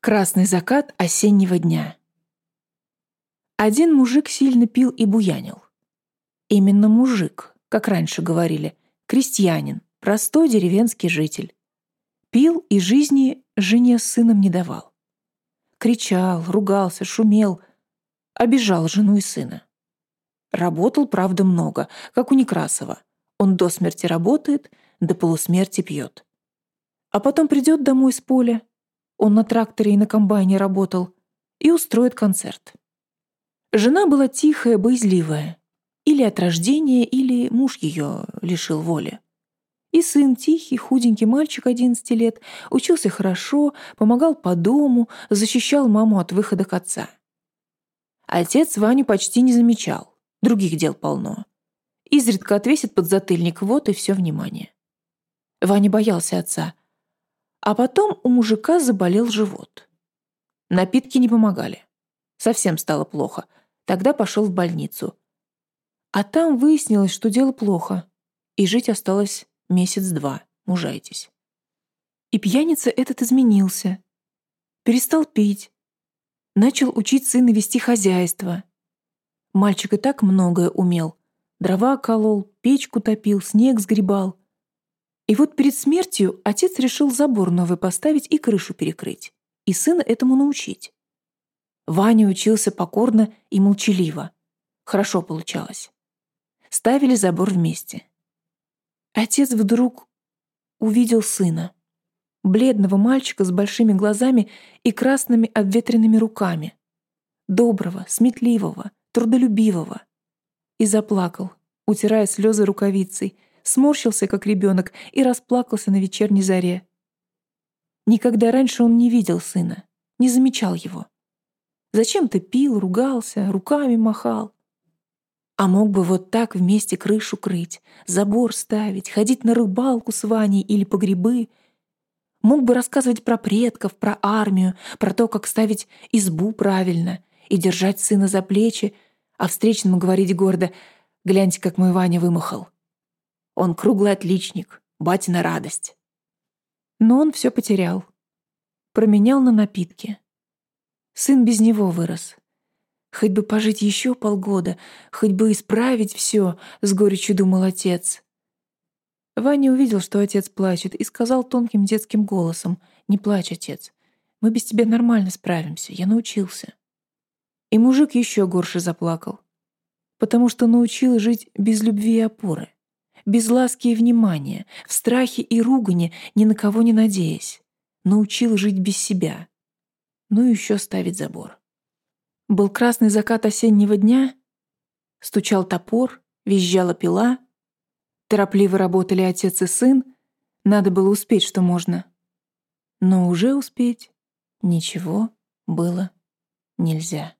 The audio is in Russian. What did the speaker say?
Красный закат осеннего дня. Один мужик сильно пил и буянил. Именно мужик, как раньше говорили, крестьянин, простой деревенский житель. Пил и жизни жене с сыном не давал. Кричал, ругался, шумел, обижал жену и сына. Работал, правда, много, как у Некрасова. Он до смерти работает, до полусмерти пьет. А потом придет домой с поля, он на тракторе и на комбайне работал, и устроит концерт. Жена была тихая, боязливая. Или от рождения, или муж ее лишил воли. И сын тихий, худенький мальчик 11 лет, учился хорошо, помогал по дому, защищал маму от выхода к отца. Отец Ваню почти не замечал, других дел полно. Изредка отвесит подзатыльник, вот и все внимание. Ваня боялся отца. А потом у мужика заболел живот. Напитки не помогали. Совсем стало плохо. Тогда пошел в больницу. А там выяснилось, что дело плохо. И жить осталось месяц-два. Мужайтесь. И пьяница этот изменился. Перестал пить. Начал учить сына вести хозяйство. Мальчик и так многое умел. Дрова колол, печку топил, снег сгребал. И вот перед смертью отец решил забор новый поставить и крышу перекрыть. И сына этому научить. Ваня учился покорно и молчаливо. Хорошо получалось. Ставили забор вместе. Отец вдруг увидел сына. Бледного мальчика с большими глазами и красными обветренными руками. Доброго, сметливого, трудолюбивого. И заплакал, утирая слезы рукавицей, сморщился, как ребенок, и расплакался на вечерней заре. Никогда раньше он не видел сына, не замечал его. Зачем ты пил, ругался, руками махал? А мог бы вот так вместе крышу крыть, забор ставить, ходить на рыбалку с Ваней или по грибы. Мог бы рассказывать про предков, про армию, про то, как ставить избу правильно и держать сына за плечи, а встречному говорить гордо «Гляньте, как мой Ваня вымахал». Он круглый отличник, батина радость. Но он все потерял. Променял на напитки. Сын без него вырос, Хоть бы пожить еще полгода, хоть бы исправить все, с горечью думал отец. Ваня увидел, что отец плачет, и сказал тонким детским голосом, «Не плачь, отец, мы без тебя нормально справимся, я научился». И мужик еще горше заплакал, потому что научил жить без любви и опоры, без ласки и внимания, в страхе и ругане, ни на кого не надеясь. Научил жить без себя. Ну и еще ставить забор. Был красный закат осеннего дня, стучал топор, визжала пила, торопливо работали отец и сын, надо было успеть, что можно. Но уже успеть ничего было нельзя.